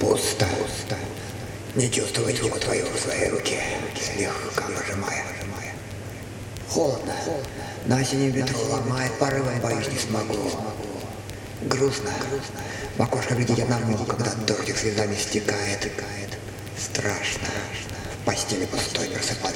Пусто. Не чувствовать руку твою в своей руке, слегка нажимая. Холодно. На осеннем ветру ломает порывом, боюсь, не смогу. Грустно. В окошко глядеть одному, когда дождик слезами стекает. Страшно. В постели пустой просыпаться.